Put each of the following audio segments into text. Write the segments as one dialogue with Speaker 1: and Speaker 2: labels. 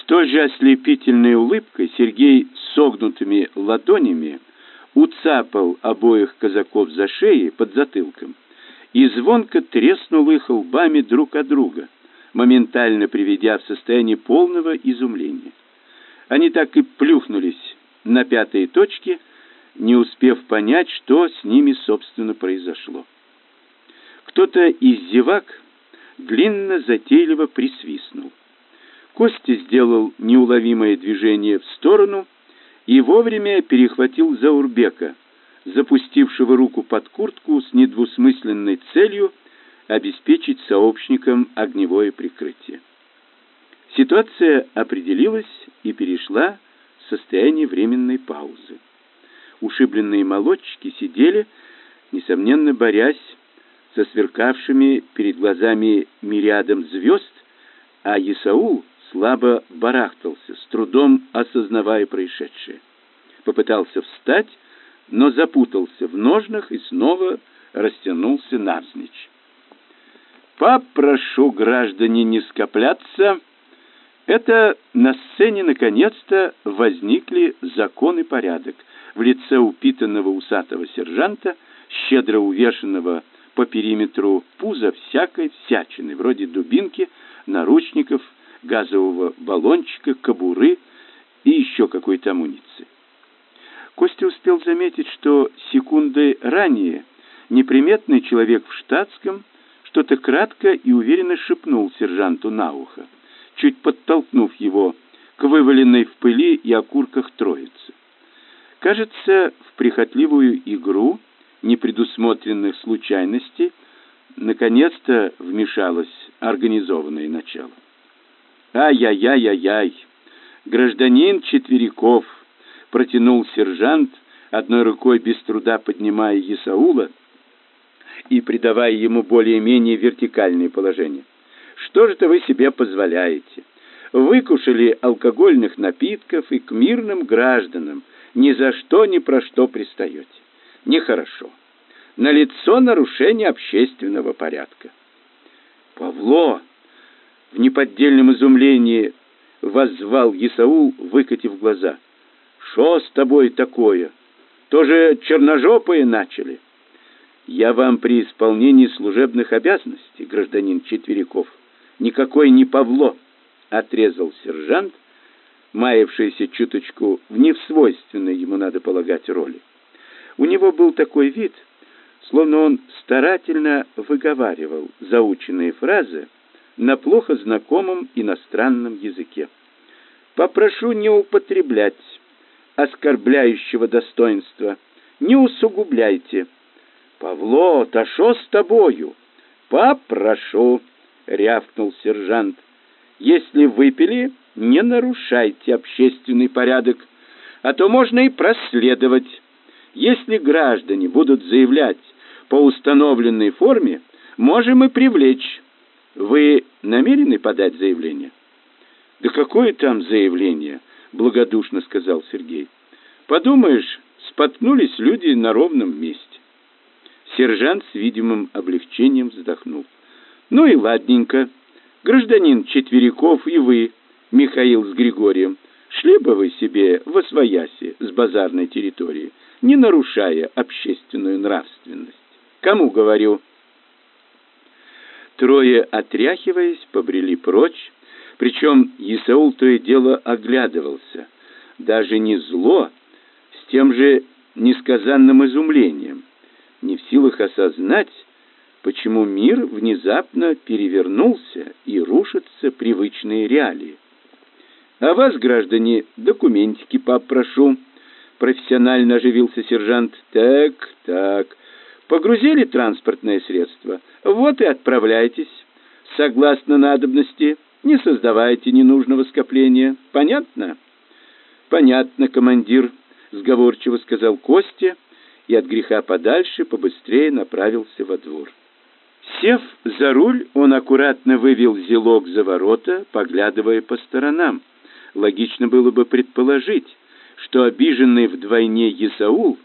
Speaker 1: С той же ослепительной улыбкой Сергей согнутыми ладонями уцапал обоих казаков за шеи под затылком и звонко треснул их лбами друг от друга, моментально приведя в состояние полного изумления. Они так и плюхнулись на пятые точки, не успев понять, что с ними, собственно, произошло. Кто-то из зевак длинно затейливо присвистнул. Костя сделал неуловимое движение в сторону и вовремя перехватил Заурбека, запустившего руку под куртку с недвусмысленной целью обеспечить сообщникам огневое прикрытие. Ситуация определилась и перешла в состояние временной паузы. Ушибленные молодчики сидели, несомненно, борясь со сверкавшими перед глазами мириадом звезд, а Исаул слабо барахтался, с трудом осознавая происшедшее. Попытался встать, но запутался в ножнах и снова растянулся навзничь. «Попрошу, граждане, не скопляться!» Это на сцене наконец-то возникли закон и порядок в лице упитанного усатого сержанта, щедро увешанного по периметру пуза всякой всячины, вроде дубинки, наручников, газового баллончика, кобуры и еще какой-то амуниции. Костя успел заметить, что секунды ранее неприметный человек в штатском что-то кратко и уверенно шепнул сержанту на ухо чуть подтолкнув его к вываленной в пыли и окурках троицы. Кажется, в прихотливую игру непредусмотренных случайностей наконец-то вмешалось организованное начало. «Ай-яй-яй-яй-яй! Гражданин Четверяков!» — протянул сержант, одной рукой без труда поднимая Исаула и придавая ему более-менее вертикальное положение. Что же это вы себе позволяете? Выкушали алкогольных напитков и к мирным гражданам ни за что ни про что пристаете. Нехорошо. Налицо нарушение общественного порядка. Павло в неподдельном изумлении воззвал Исаул, выкатив глаза. «Что с тобой такое? Тоже черножопые начали?» «Я вам при исполнении служебных обязанностей, гражданин Четверяков, никакой не Павло, отрезал сержант, маявшийся чуточку в невсвойственной ему надо полагать роли. У него был такой вид, словно он старательно выговаривал заученные фразы на плохо знакомом иностранном языке. Попрошу не употреблять оскорбляющего достоинства, не усугубляйте. Павло, та шо с тобою? Попрошу. — рявкнул сержант. «Если выпили, не нарушайте общественный порядок, а то можно и проследовать. Если граждане будут заявлять по установленной форме, можем и привлечь. Вы намерены подать заявление?» «Да какое там заявление?» — благодушно сказал Сергей. «Подумаешь, споткнулись люди на ровном месте». Сержант с видимым облегчением вздохнул. Ну и ладненько. Гражданин Четверяков и вы, Михаил с Григорием, шли бы вы себе во свояси с базарной территории, не нарушая общественную нравственность. Кому говорю? Трое, отряхиваясь, побрели прочь, причем Исаул то и дело оглядывался, даже не зло, с тем же несказанным изумлением, не в силах осознать, почему мир внезапно перевернулся и рушатся привычные реалии. А вас, граждане, документики попрошу. Профессионально оживился сержант. Так, так. Погрузили транспортное средство. Вот и отправляйтесь. Согласно надобности, не создавайте ненужного скопления. Понятно? Понятно, командир, сговорчиво сказал Костя и от греха подальше побыстрее направился во двор. Сев за руль, он аккуратно вывел зелок за ворота, поглядывая по сторонам. Логично было бы предположить, что обиженный вдвойне Исаул,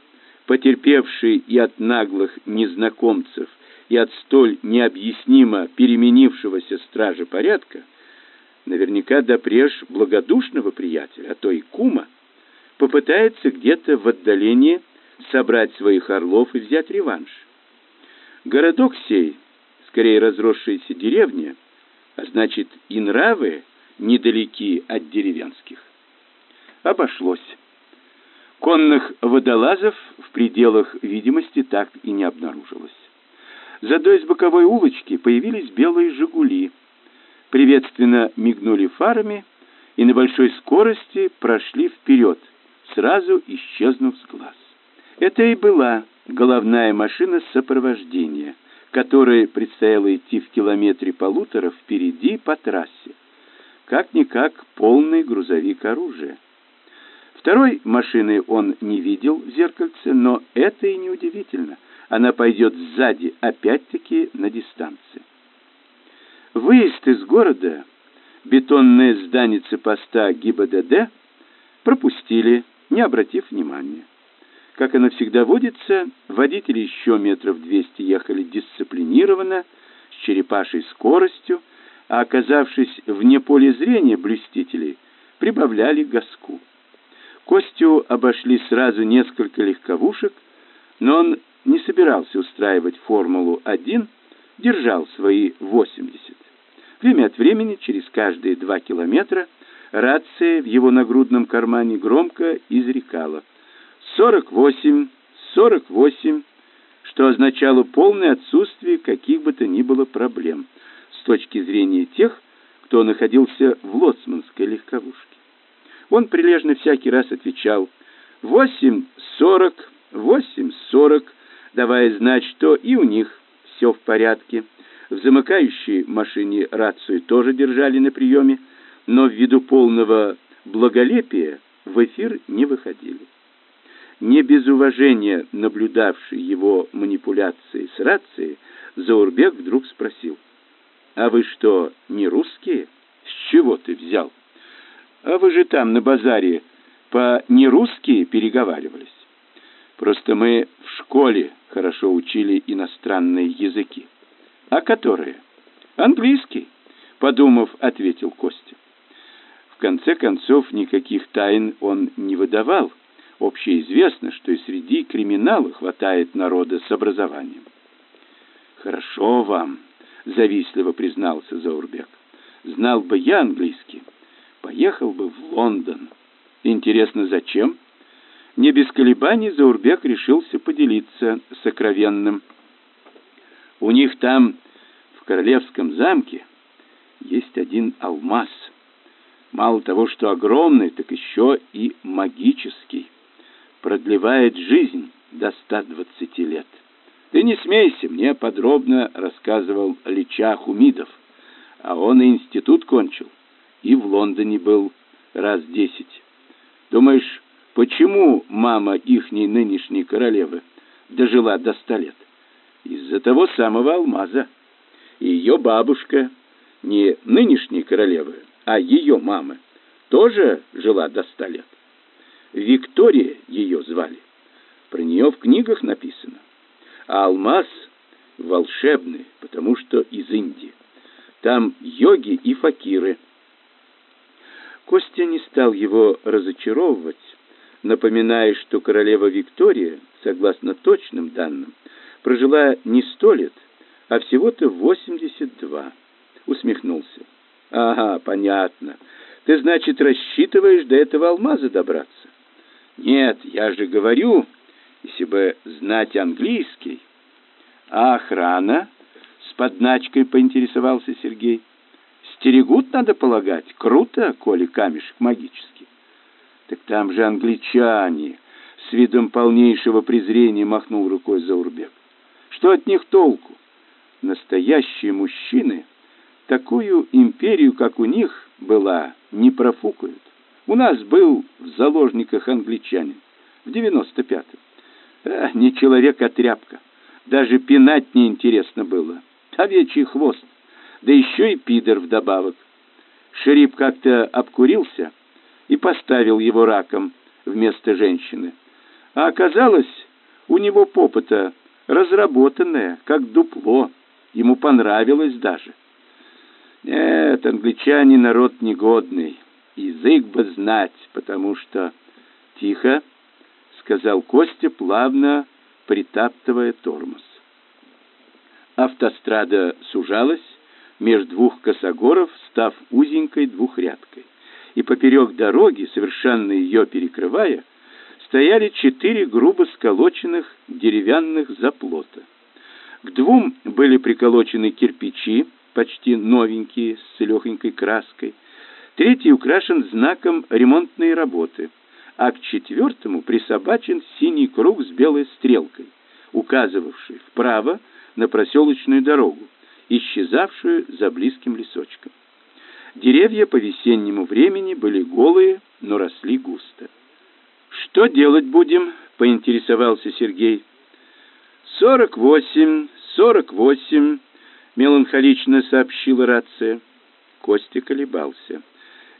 Speaker 1: потерпевший и от наглых незнакомцев, и от столь необъяснимо переменившегося стража порядка, наверняка допреж благодушного приятеля, а то и кума, попытается где-то в отдалении собрать своих орлов и взять реванш. Городок сей, скорее разросшаяся деревня, а значит и нравы недалеки от деревенских. Обошлось. Конных водолазов в пределах видимости так и не обнаружилось. Зато из боковой улочки появились белые «Жигули», приветственно мигнули фарами и на большой скорости прошли вперед, сразу исчезнув с глаз. Это и была головная машина сопровождения, которой предстояло идти в километре полутора впереди по трассе. Как-никак полный грузовик оружия. Второй машины он не видел в зеркальце, но это и не удивительно. Она пойдет сзади, опять-таки на дистанции. Выезд из города, бетонное здание поста ГИБДД пропустили, не обратив внимания. Как оно всегда водится, водители еще метров двести ехали дисциплинированно, с черепашей скоростью, а оказавшись вне поля зрения блюстителей, прибавляли газку. Костю обошли сразу несколько легковушек, но он не собирался устраивать Формулу-1, держал свои 80. Время от времени, через каждые два километра, рация в его нагрудном кармане громко изрекала «Сорок восемь, сорок восемь», что означало полное отсутствие каких бы то ни было проблем с точки зрения тех, кто находился в лоцманской легковушке. Он прилежно всякий раз отвечал «восемь сорок, восемь сорок», давая знать, что и у них все в порядке. В замыкающей машине рацию тоже держали на приеме, но ввиду полного благолепия в эфир не выходили. Не без уважения наблюдавший его манипуляции с рацией, Заурбек вдруг спросил, «А вы что, не русские? С чего ты взял?» А вы же там, на базаре, по-нерусски переговаривались. Просто мы в школе хорошо учили иностранные языки. А которые? Английский, подумав, ответил Костя. В конце концов, никаких тайн он не выдавал. Общеизвестно, что и среди криминала хватает народа с образованием. Хорошо вам, завистливо признался Заурбек. Знал бы я английский, поехал бы в Лондон. Интересно, зачем? Не без колебаний Заурбек решился поделиться сокровенным. У них там, в королевском замке, есть один алмаз. Мало того, что огромный, так еще и магический. Продлевает жизнь до 120 лет. Ты не смейся, мне подробно рассказывал Лича Хумидов, а он и институт кончил и в Лондоне был раз десять. Думаешь, почему мама ихней нынешней королевы дожила до ста лет? Из-за того самого алмаза. И ее бабушка, не нынешней королевы, а ее мама, тоже жила до ста лет. Виктория ее звали. Про нее в книгах написано. А алмаз волшебный, потому что из Индии. Там йоги и факиры – Костя не стал его разочаровывать, напоминая, что королева Виктория, согласно точным данным, прожила не сто лет, а всего-то восемьдесят два. Усмехнулся. Ага, понятно. Ты, значит, рассчитываешь до этого алмаза добраться? Нет, я же говорю, если бы знать английский. А охрана? С подначкой поинтересовался Сергей. Стерегут, надо полагать. Круто, коли камешек магический. Так там же англичане. С видом полнейшего презрения махнул рукой Заурбек. Что от них толку? Настоящие мужчины такую империю, как у них была, не профукают. У нас был в заложниках англичанин в девяносто пятом. А, не человек, а тряпка. Даже пинать неинтересно было. Овечий хвост да еще и пидор вдобавок. Шериф как-то обкурился и поставил его раком вместо женщины. А оказалось, у него попыта разработанная, как дупло. Ему понравилось даже. Нет, англичане народ негодный. Язык бы знать, потому что... Тихо, сказал Костя, плавно притаптывая тормоз. Автострада сужалась между двух косогоров, став узенькой двухрядкой. И поперек дороги, совершенно ее перекрывая, стояли четыре грубо сколоченных деревянных заплота. К двум были приколочены кирпичи, почти новенькие, с легонькой краской. Третий украшен знаком ремонтной работы, а к четвертому присобачен синий круг с белой стрелкой, указывавший вправо на проселочную дорогу, исчезавшую за близким лесочком. Деревья по весеннему времени были голые, но росли густо. «Что делать будем?» — поинтересовался Сергей. «Сорок восемь, сорок восемь», меланхолично сообщила рация. Костя колебался.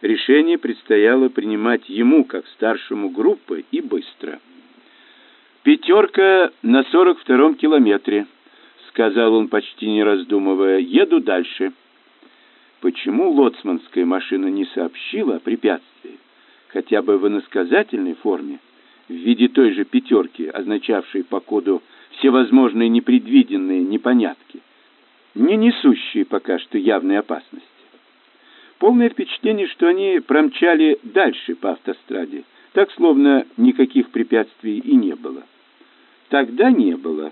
Speaker 1: Решение предстояло принимать ему, как старшему группы, и быстро. «Пятерка на сорок втором километре», — сказал он, почти не раздумывая. «Еду дальше». Почему лоцманская машина не сообщила о препятствии, хотя бы в иносказательной форме, в виде той же пятерки, означавшей по коду всевозможные непредвиденные непонятки? не несущие пока что явной опасности. Полное впечатление, что они промчали дальше по автостраде, так словно никаких препятствий и не было. Тогда не было.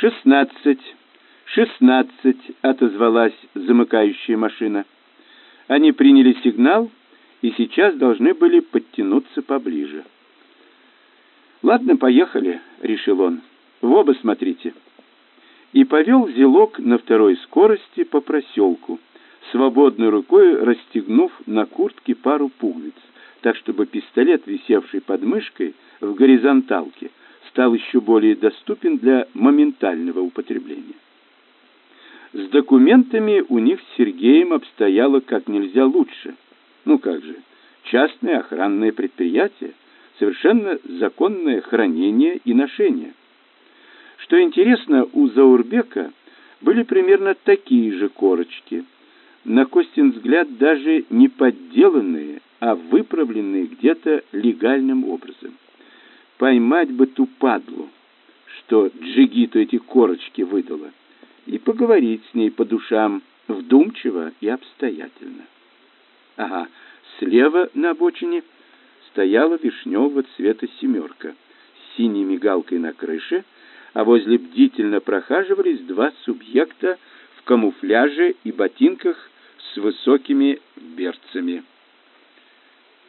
Speaker 1: «Шестнадцать, шестнадцать», — отозвалась замыкающая машина. Они приняли сигнал и сейчас должны были подтянуться поближе. «Ладно, поехали», — решил он. «В оба смотрите» и повел зелок на второй скорости по проселку, свободной рукой расстегнув на куртке пару пуговиц, так чтобы пистолет, висевший под мышкой в горизонталке, стал еще более доступен для моментального употребления. С документами у них с Сергеем обстояло как нельзя лучше. Ну как же, частное охранное предприятие, совершенно законное хранение и ношение. Что интересно, у Заурбека были примерно такие же корочки. На Костин взгляд даже не подделанные, а выправленные где-то легальным образом. Поймать бы ту падлу, что Джигиту эти корочки выдала, и поговорить с ней по душам вдумчиво и обстоятельно. Ага, слева на обочине стояла вишневого цвета семерка с синей мигалкой на крыше — а возле бдительно прохаживались два субъекта в камуфляже и ботинках с высокими берцами.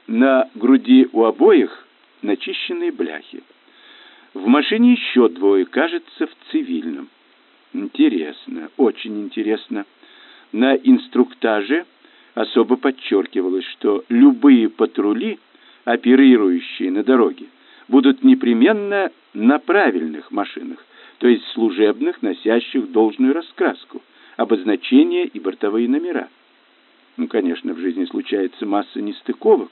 Speaker 1: На груди у обоих начищенные бляхи. В машине еще двое, кажется, в цивильном. Интересно, очень интересно. На инструктаже особо подчеркивалось, что любые патрули, оперирующие на дороге, будут непременно на правильных машинах, то есть служебных, носящих должную раскраску, обозначения и бортовые номера. Ну, конечно, в жизни случается масса нестыковок,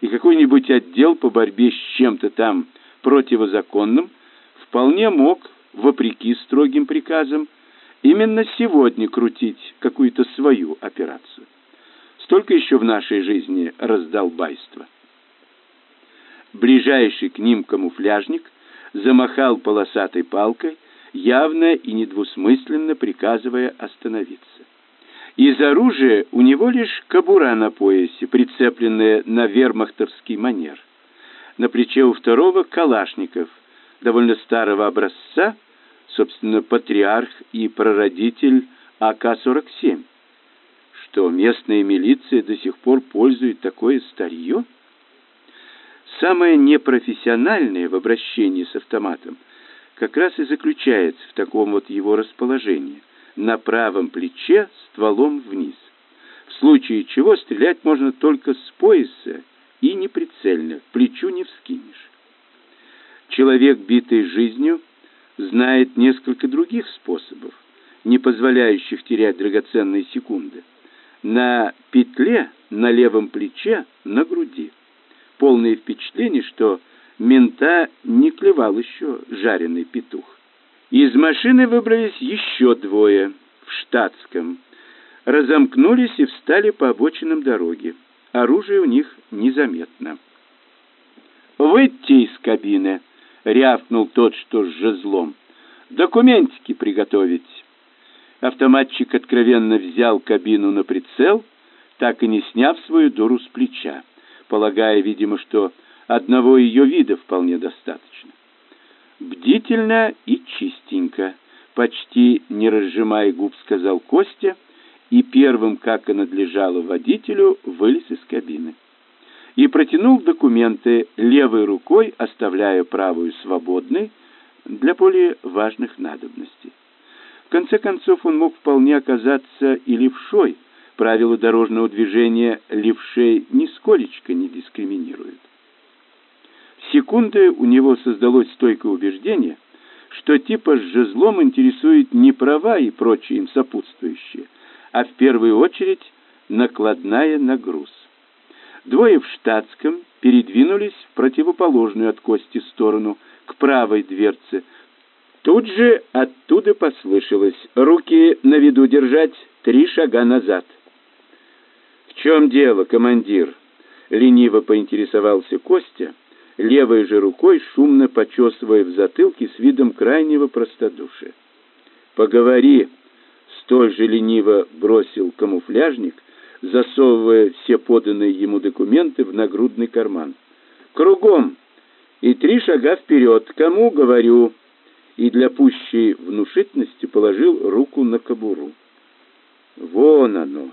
Speaker 1: и какой-нибудь отдел по борьбе с чем-то там противозаконным вполне мог, вопреки строгим приказам, именно сегодня крутить какую-то свою операцию. Столько еще в нашей жизни раздолбайства. Ближайший к ним камуфляжник замахал полосатой палкой, явно и недвусмысленно приказывая остановиться. Из оружия у него лишь кобура на поясе, прицепленная на вермахтовский манер. На плече у второго калашников, довольно старого образца, собственно, патриарх и прародитель АК-47. Что местная милиция до сих пор пользует такое старье? Самое непрофессиональное в обращении с автоматом как раз и заключается в таком вот его расположении. На правом плече стволом вниз. В случае чего стрелять можно только с пояса и неприцельно, плечу не вскинешь. Человек, битый жизнью, знает несколько других способов, не позволяющих терять драгоценные секунды. На петле, на левом плече, на груди полное впечатление, что мента не клевал еще жареный петух. Из машины выбрались еще двое в штатском. разомкнулись и встали по обочинам дороги. Оружие у них незаметно. «Выйти из кабины!» — рявкнул тот, что с жезлом. «Документики приготовить!» Автоматчик откровенно взял кабину на прицел, так и не сняв свою дуру с плеча, полагая, видимо, что одного ее вида вполне достаточно. Бдительно и чистенько, почти не разжимая губ, сказал Костя, и первым, как и надлежало водителю, вылез из кабины и протянул документы левой рукой, оставляя правую свободной для более важных надобностей. В конце концов, он мог вполне оказаться и левшой. Правила дорожного движения левшей нисколечко не дискриминируют. Секунды у него создалось стойкое убеждение, что типа с жезлом интересует не права и прочие им сопутствующие, а в первую очередь накладная на груз. Двое в штатском передвинулись в противоположную от Кости сторону, к правой дверце. Тут же оттуда послышалось «Руки на виду держать, три шага назад». «В чем дело, командир?» — лениво поинтересовался Костя, левой же рукой шумно почесывая в затылке с видом крайнего простодушия. «Поговори!» — столь же лениво бросил камуфляжник — засовывая все поданные ему документы в нагрудный карман. «Кругом! И три шага вперед! Кому говорю?» И для пущей внушительности положил руку на кобуру. Вон оно!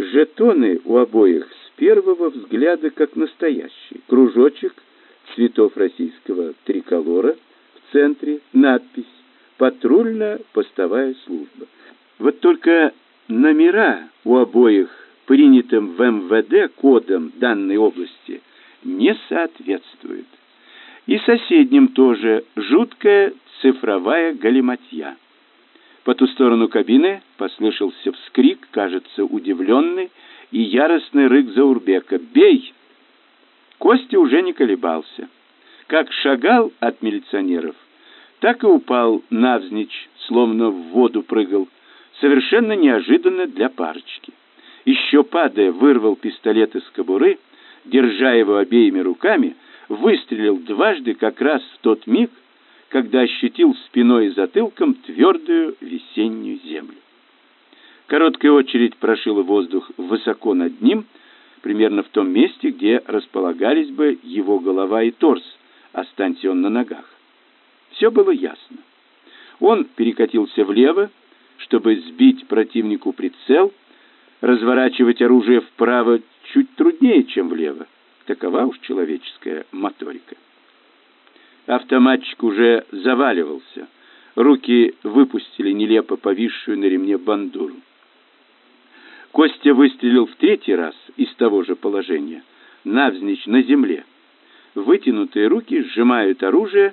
Speaker 1: Жетоны у обоих с первого взгляда как настоящие. Кружочек цветов российского триколора в центре, надпись «Патрульно-постовая служба». Вот только номера у обоих принятым в МВД кодом данной области не соответствуют. И соседним тоже жуткая цифровая галиматья. По ту сторону кабины послышался вскрик, кажется, удивленный, и яростный рык Заурбека «Бей!». Костя уже не колебался. Как шагал от милиционеров, так и упал навзничь, словно в воду прыгал, совершенно неожиданно для парочки. Еще падая, вырвал пистолет из кобуры, держа его обеими руками, выстрелил дважды как раз в тот миг, когда ощутил спиной и затылком твердую весеннюю землю. Короткая очередь прошила воздух высоко над ним, примерно в том месте, где располагались бы его голова и торс, останься он на ногах. Все было ясно. Он перекатился влево, чтобы сбить противнику прицел, разворачивать оружие вправо чуть труднее, чем влево. Такова уж человеческая моторика. Автоматчик уже заваливался. Руки выпустили нелепо повисшую на ремне бандуру. Костя выстрелил в третий раз из того же положения, навзничь на земле. Вытянутые руки сжимают оружие,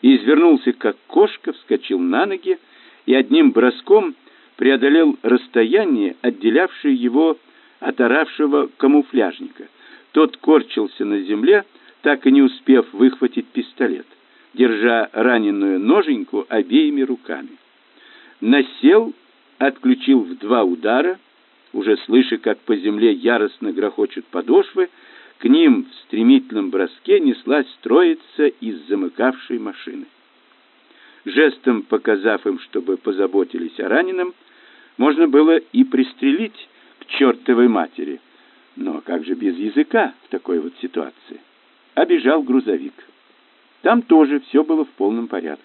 Speaker 1: и извернулся, как кошка, вскочил на ноги, и одним броском преодолел расстояние, отделявшее его от оравшего камуфляжника. Тот корчился на земле, так и не успев выхватить пистолет, держа раненую ноженьку обеими руками. Насел, отключил в два удара, уже слыша, как по земле яростно грохочут подошвы, к ним в стремительном броске неслась строиться из замыкавшей машины. Жестом показав им, чтобы позаботились о раненом, можно было и пристрелить к чертовой матери. Но как же без языка в такой вот ситуации? Обежал грузовик. Там тоже все было в полном порядке.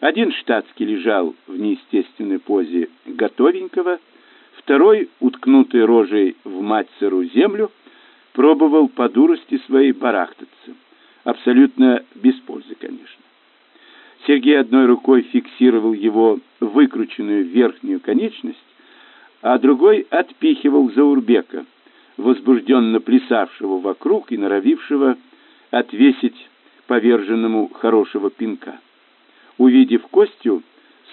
Speaker 1: Один штатский лежал в неестественной позе готовенького, второй, уткнутый рожей в мать сырую землю, пробовал по дурости своей барахтаться. Абсолютно без пользы, конечно. Сергей одной рукой фиксировал его выкрученную верхнюю конечность, а другой отпихивал Заурбека, возбужденно плясавшего вокруг и норовившего отвесить поверженному хорошего пинка. Увидев Костю,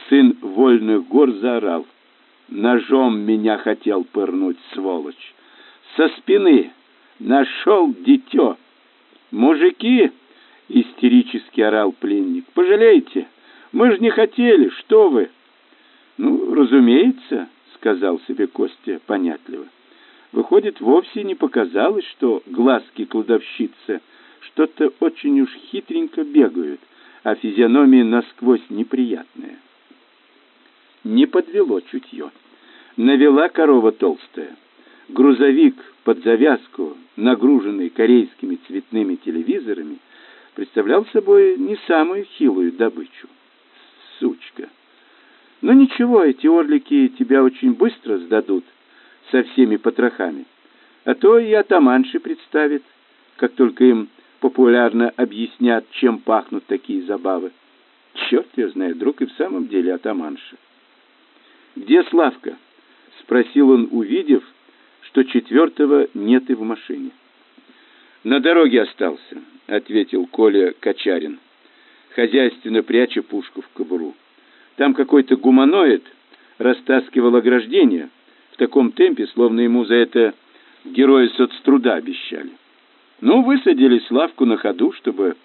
Speaker 1: сын вольных гор заорал. «Ножом меня хотел пырнуть, сволочь! Со спины! Нашел дитё! Мужики!» истерически орал пленник. Пожалейте, мы же не хотели, что вы? Ну, разумеется, сказал себе Костя понятливо. Выходит, вовсе не показалось, что глазки кладовщицы что-то очень уж хитренько бегают, а физиономия насквозь неприятная. Не подвело чутье. Навела корова толстая. Грузовик под завязку, нагруженный корейскими цветными телевизорами, представлял собой не самую хилую добычу. Сучка! Но ничего, эти орлики тебя очень быстро сдадут со всеми потрохами. А то и атаманши представит, как только им популярно объяснят, чем пахнут такие забавы. Черт я знаю, друг и в самом деле атаманша. «Где Славка?» — спросил он, увидев, что четвертого нет и в машине. «На дороге остался», — ответил Коля Качарин, хозяйственно пряча пушку в кобуру. Там какой-то гуманоид растаскивал ограждение в таком темпе, словно ему за это герои соцтруда обещали. Ну, высадили Славку на ходу, чтобы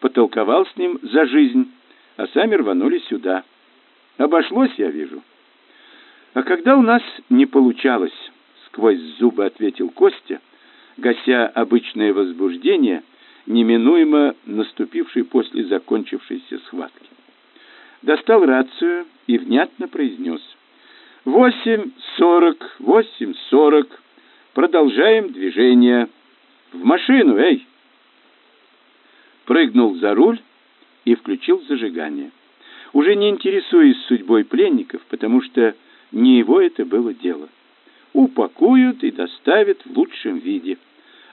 Speaker 1: потолковал с ним за жизнь, а сами рванули сюда. Обошлось, я вижу. А когда у нас не получалось, сквозь зубы ответил Костя, гася обычное возбуждение, неминуемо наступившей после закончившейся схватки достал рацию и внятно произнес. «Восемь сорок, восемь сорок. Продолжаем движение. В машину, эй!» Прыгнул за руль и включил зажигание. Уже не интересуясь судьбой пленников, потому что не его это было дело. Упакуют и доставят в лучшем виде.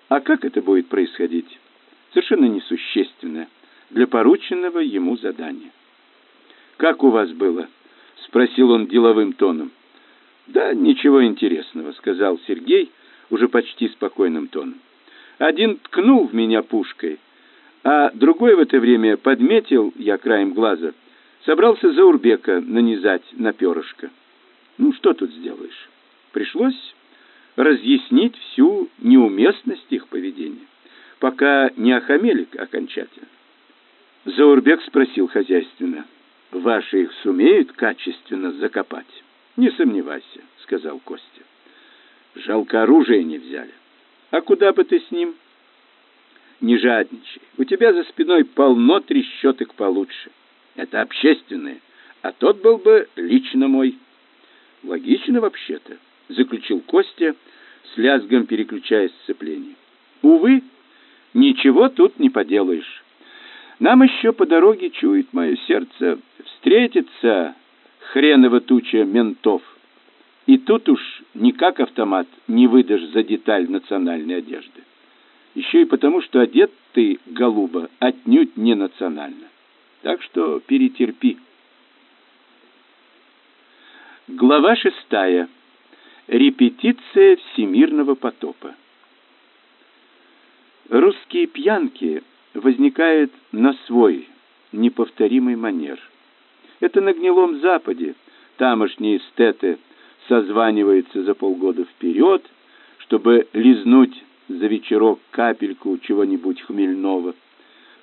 Speaker 1: А как это будет происходить? Совершенно несущественно для порученного ему задания. Как у вас было? спросил он деловым тоном. Да ничего интересного, сказал Сергей уже почти спокойным тоном. Один ткнул в меня пушкой, а другой в это время подметил я краем глаза, собрался за Урбека нанизать на перышко. Ну что тут сделаешь? Пришлось разъяснить всю неуместность их поведения, пока не охамели окончательно. Заурбек спросил хозяйственно: Ваши их сумеют качественно закопать? Не сомневайся, сказал Костя. Жалко оружие не взяли. А куда бы ты с ним? Не жадничай. У тебя за спиной полно трещоток получше. Это общественное, а тот был бы лично мой. Логично вообще-то, заключил Костя, с лязгом переключая сцепление. Увы, ничего тут не поделаешь. Нам еще по дороге чует мое сердце встретится хреново туча ментов. И тут уж никак автомат не выдашь за деталь национальной одежды. Еще и потому, что одет ты, голуба, отнюдь не национально. Так что перетерпи. Глава шестая. Репетиция всемирного потопа. Русские пьянки возникают на свой неповторимый манер. Это на гнилом Западе тамошние эстеты созваниваются за полгода вперед, чтобы лизнуть за вечерок капельку чего-нибудь хмельного.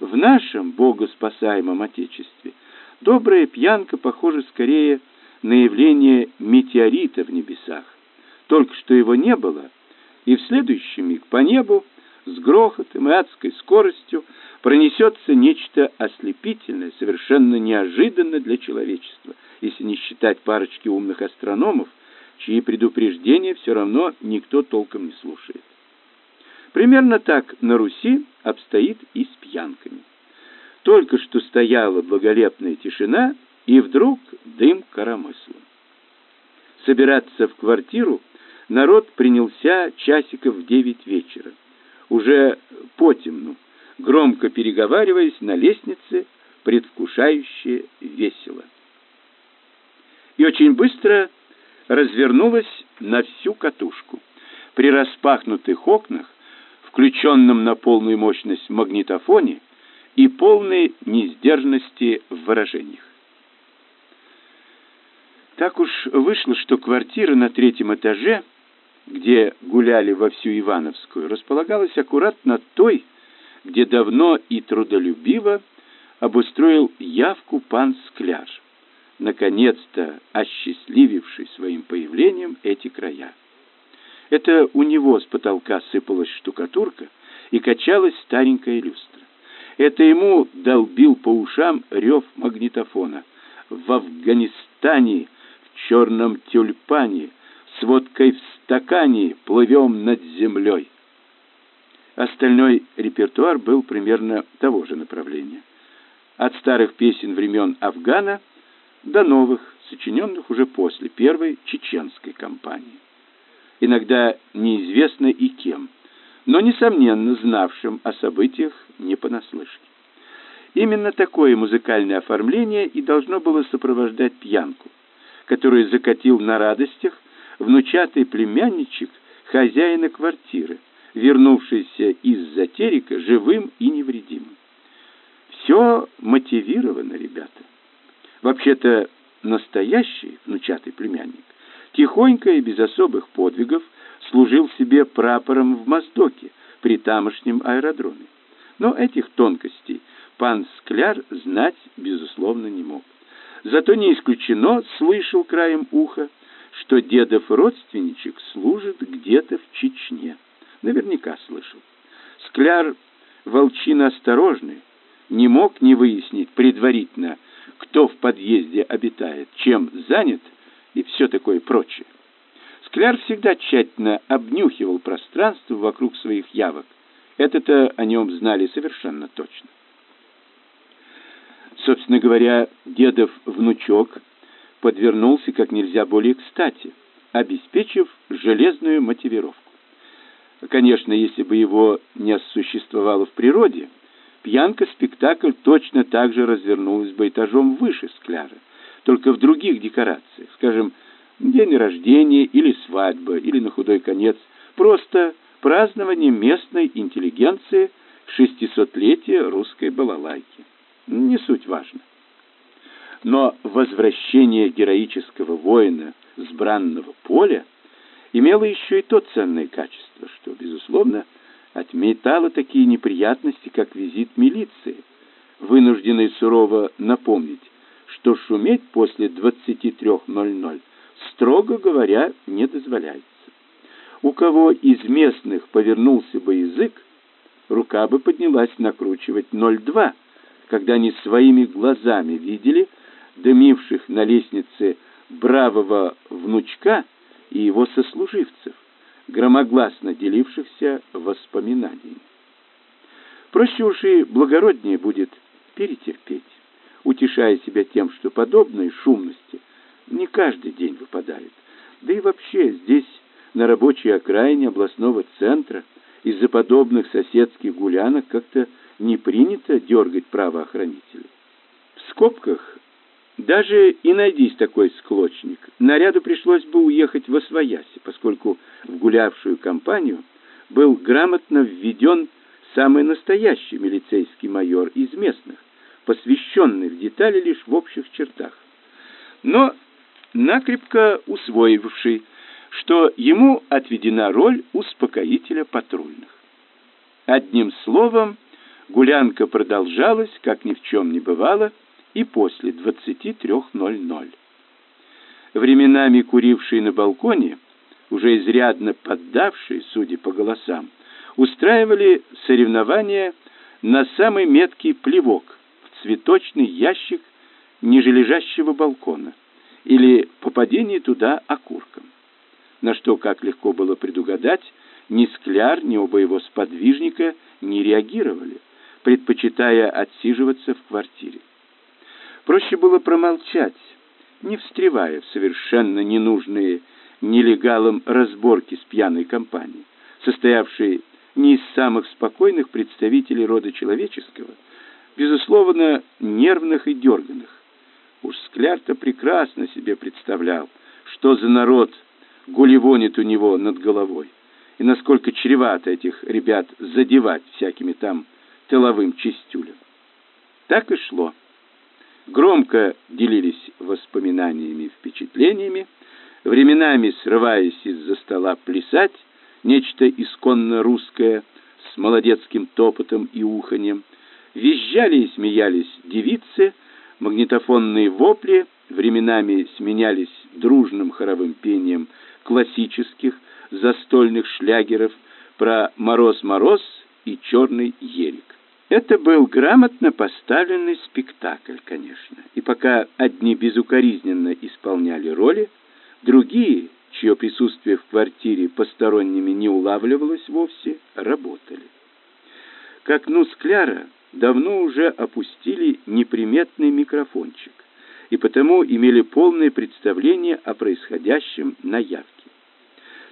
Speaker 1: В нашем богоспасаемом Отечестве добрая пьянка похожа скорее на явление метеорита в небесах. Только что его не было, и в следующий миг по небу с грохотом и адской скоростью пронесется нечто ослепительное, совершенно неожиданно для человечества, если не считать парочки умных астрономов, чьи предупреждения все равно никто толком не слушает. Примерно так на Руси обстоит и с пьянками. Только что стояла благолепная тишина, и вдруг дым коромысла. Собираться в квартиру народ принялся часиков в девять вечера уже потемну, громко переговариваясь на лестнице, предвкушающе весело. И очень быстро развернулась на всю катушку. При распахнутых окнах, включенном на полную мощность магнитофоне и полной несдержанности в выражениях. Так уж вышло, что квартира на третьем этаже – где гуляли во всю Ивановскую, располагалась аккуратно той, где давно и трудолюбиво обустроил явку пан Скляр. Наконец-то осчастлививший своим появлением эти края. Это у него с потолка сыпалась штукатурка и качалась старенькая люстра. Это ему долбил по ушам рев магнитофона. В Афганистане, в черном тюльпане, с водкой в стакане плывем над землей. Остальной репертуар был примерно того же направления. От старых песен времен Афгана до новых, сочиненных уже после первой чеченской кампании. Иногда неизвестно и кем, но, несомненно, знавшим о событиях не понаслышке. Именно такое музыкальное оформление и должно было сопровождать пьянку, которую закатил на радостях внучатый племянничек хозяина квартиры, вернувшийся из-за терека живым и невредимым. Все мотивировано, ребята. Вообще-то настоящий внучатый племянник тихонько и без особых подвигов служил себе прапором в Моздоке при тамошнем аэродроме. Но этих тонкостей пан Скляр знать, безусловно, не мог. Зато не исключено слышал краем уха, что дедов родственничек служит где-то в Чечне. Наверняка слышал. Скляр, волчина осторожный, не мог не выяснить предварительно, кто в подъезде обитает, чем занят и все такое прочее. Скляр всегда тщательно обнюхивал пространство вокруг своих явок. Это-то о нем знали совершенно точно. Собственно говоря, дедов внучок подвернулся как нельзя более кстати, обеспечив железную мотивировку. Конечно, если бы его не существовало в природе, пьянка-спектакль точно так же развернулась бы этажом выше скляра, только в других декорациях, скажем, день рождения или свадьба, или на худой конец, просто празднование местной интеллигенции в шестисотлетие русской балалайки. Не суть важно. Но возвращение героического воина с бранного поля имело еще и то ценное качество, что, безусловно, отметало такие неприятности, как визит милиции, вынужденной сурово напомнить, что шуметь после 23.00, строго говоря, не дозволяется. У кого из местных повернулся бы язык, рука бы поднялась накручивать 02, когда они своими глазами видели дымивших на лестнице бравого внучка и его сослуживцев, громогласно делившихся воспоминаниями. Проще уж и благороднее будет перетерпеть утешая себя тем, что подобной шумности не каждый день выпадает. Да и вообще здесь, на рабочей окраине областного центра, из-за подобных соседских гулянок как-то не принято дергать правоохранителей. В скобках даже и найдись такой склочник, наряду пришлось бы уехать в Освояси, поскольку в гулявшую компанию был грамотно введен самый настоящий милицейский майор из местных, посвященный в детали лишь в общих чертах, но накрепко усвоивший, что ему отведена роль успокоителя патрульных. Одним словом, гулянка продолжалась, как ни в чем не бывало, и после 23.00. Временами куривший на балконе, уже изрядно поддавшие, судя по голосам, устраивали соревнования на самый меткий плевок, цветочный ящик нижележащего балкона или попадение туда окурком. На что, как легко было предугадать, ни Скляр, ни оба его сподвижника не реагировали, предпочитая отсиживаться в квартире. Проще было промолчать, не встревая в совершенно ненужные нелегалам разборки с пьяной компанией, состоявшей не из самых спокойных представителей рода человеческого, безусловно, нервных и дерганных. Уж Скляр-то прекрасно себе представлял, что за народ гулевонит у него над головой, и насколько чревато этих ребят задевать всякими там тыловым чистюлем. Так и шло. Громко делились воспоминаниями и впечатлениями, временами срываясь из-за стола плясать, нечто исконно русское, с молодецким топотом и уханьем, Визжали и смеялись девицы, магнитофонные вопли временами сменялись дружным хоровым пением классических застольных шлягеров про «Мороз-мороз» и «Черный ерик». Это был грамотно поставленный спектакль, конечно. И пока одни безукоризненно исполняли роли, другие, чье присутствие в квартире посторонними не улавливалось вовсе, работали. К окну Скляра давно уже опустили неприметный микрофончик, и потому имели полное представление о происходящем на явке.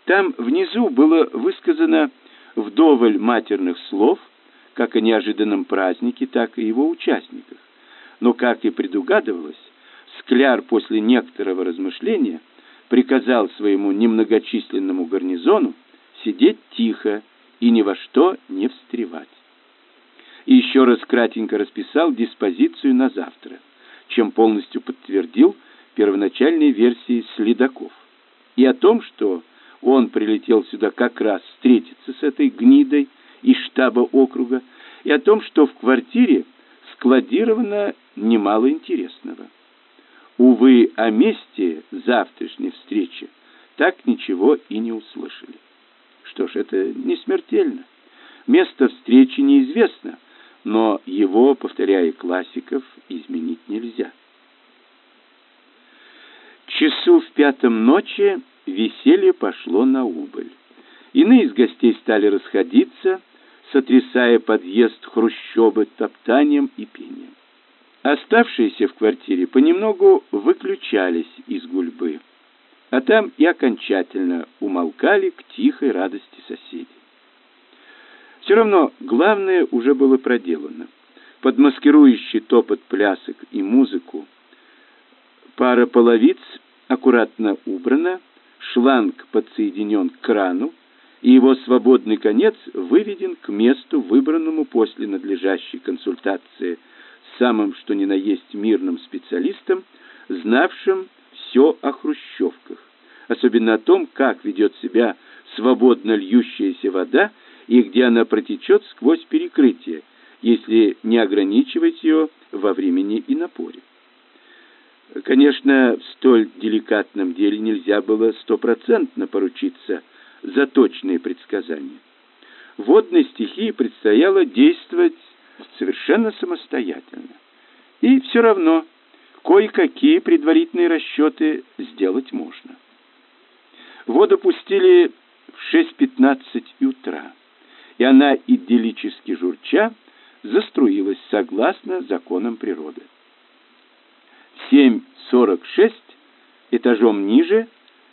Speaker 1: Там внизу было высказано вдоволь матерных слов – как о неожиданном празднике, так и его участниках. Но, как и предугадывалось, Скляр после некоторого размышления приказал своему немногочисленному гарнизону сидеть тихо и ни во что не встревать. И еще раз кратенько расписал диспозицию на завтра, чем полностью подтвердил первоначальные версии следаков. И о том, что он прилетел сюда как раз встретиться с этой гнидой, из штаба округа и о том, что в квартире складировано немало интересного. Увы, о месте завтрашней встречи так ничего и не услышали. Что ж, это не смертельно. Место встречи неизвестно, но его, повторяя классиков, изменить нельзя. часу в пятом ночи веселье пошло на убыль. Иные из гостей стали расходиться, сотрясая подъезд хрущобы топтанием и пением. Оставшиеся в квартире понемногу выключались из гульбы, а там и окончательно умолкали к тихой радости соседей. Все равно главное уже было проделано. Под маскирующий топот плясок и музыку пара половиц аккуратно убрана, шланг подсоединен к крану, и его свободный конец выведен к месту, выбранному после надлежащей консультации с самым что ни на есть мирным специалистом, знавшим все о хрущевках, особенно о том, как ведет себя свободно льющаяся вода и где она протечет сквозь перекрытие, если не ограничивать ее во времени и напоре. Конечно, в столь деликатном деле нельзя было стопроцентно поручиться за точные предсказания. Водной стихии предстояло действовать совершенно самостоятельно. И все равно кое-какие предварительные расчеты сделать можно. Воду пустили в 6.15 утра, и она, идиллически журча, заструилась согласно законам природы. В 7.46 этажом ниже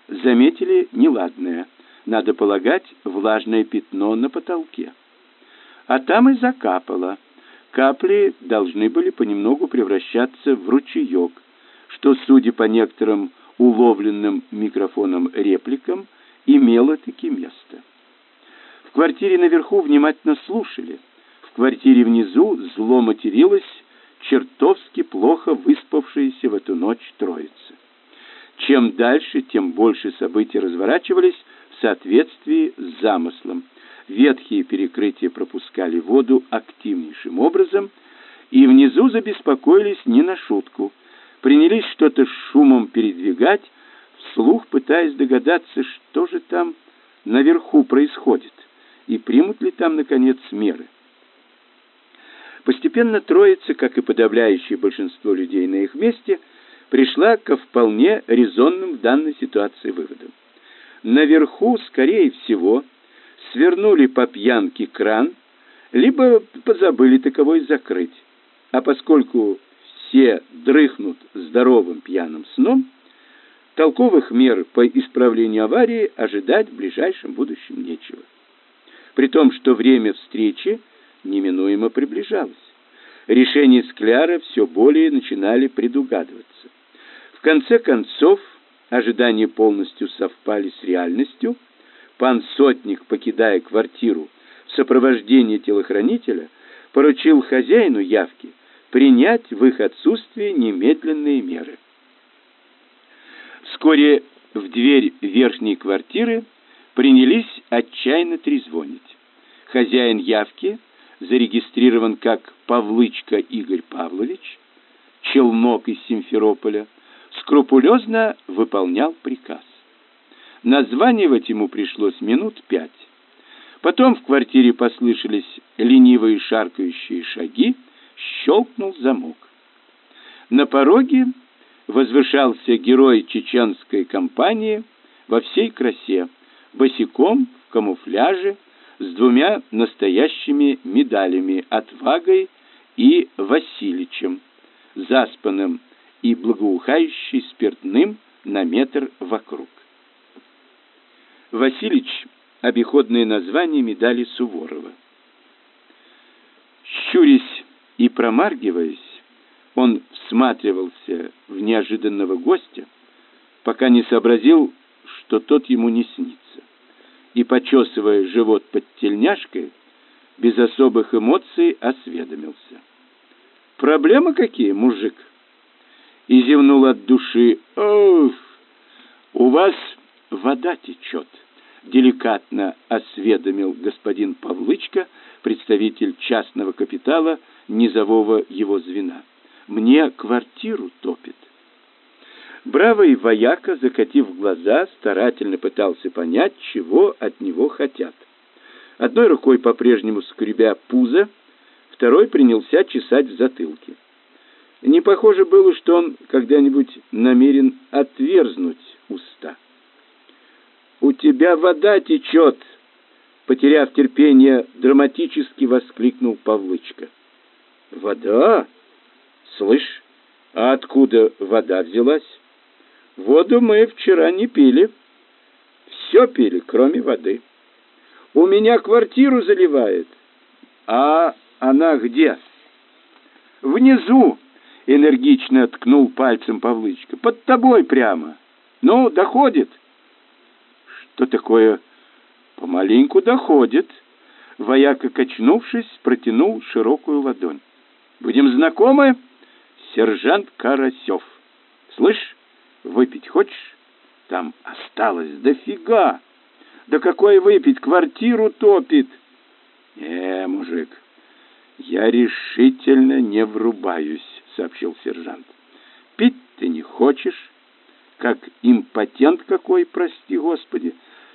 Speaker 1: заметили неладное – надо полагать, влажное пятно на потолке. А там и закапало. Капли должны были понемногу превращаться в ручеек, что, судя по некоторым уловленным микрофоном репликам, имело таки место. В квартире наверху внимательно слушали. В квартире внизу зло материлась чертовски плохо выспавшаяся в эту ночь троица. Чем дальше, тем больше события разворачивались в соответствии с замыслом. Ветхие перекрытия пропускали воду активнейшим образом, и внизу забеспокоились не на шутку. Принялись что-то с шумом передвигать, вслух пытаясь догадаться, что же там наверху происходит, и примут ли там, наконец, меры. Постепенно троица, как и подавляющее большинство людей на их месте, пришла ко вполне резонным в данной ситуации выводам наверху, скорее всего, свернули по пьянке кран, либо позабыли таковой закрыть. А поскольку все дрыхнут здоровым пьяным сном, толковых мер по исправлению аварии ожидать в ближайшем будущем нечего. При том, что время встречи неминуемо приближалось. Решения Скляра все более начинали предугадываться. В конце концов, ожидания полностью совпали с реальностью, пан Сотник, покидая квартиру в сопровождении телохранителя, поручил хозяину явки принять в их отсутствие немедленные меры. Вскоре в дверь верхней квартиры принялись отчаянно трезвонить. Хозяин явки зарегистрирован как Павлычка Игорь Павлович, челнок из Симферополя, скрупулезно выполнял приказ. Названивать ему пришлось минут пять. Потом в квартире послышались ленивые шаркающие шаги, щелкнул замок. На пороге возвышался герой чеченской компании во всей красе, босиком, в камуфляже, с двумя настоящими медалями «Отвагой» и «Василичем», заспанным и благоухающий спиртным на метр вокруг. Василич — обиходное название медали Суворова. Щурясь и промаргиваясь, он всматривался в неожиданного гостя, пока не сообразил, что тот ему не снится, и, почесывая живот под тельняшкой, без особых эмоций осведомился. «Проблемы какие, мужик?» И зевнул от души. «Ох, у вас вода течет!» Деликатно осведомил господин Павлычка, представитель частного капитала низового его звена. «Мне квартиру топит». Бравый вояка, закатив глаза, старательно пытался понять, чего от него хотят. Одной рукой по-прежнему скребя пузо, второй принялся чесать в затылке. Не похоже было, что он когда-нибудь намерен отверзнуть уста. «У тебя вода течет!» Потеряв терпение, драматически воскликнул Павлычка. «Вода? Слышь, а откуда вода взялась? Воду мы вчера не пили. Все пили, кроме воды. У меня квартиру заливает. А она где?» «Внизу!» — энергично ткнул пальцем Павлычка. «Под тобой прямо. Ну, доходит». «Что такое?» «Помаленьку доходит». Вояка, качнувшись, протянул широкую ладонь. «Будем знакомы?» «Сержант Карасев. Слышь, выпить хочешь? Там осталось дофига. Да какой выпить? Квартиру топит!» «Не, мужик, я решительно не врубаюсь», — сообщил сержант. «Пить ты не хочешь? Как импотент какой, прости господи!»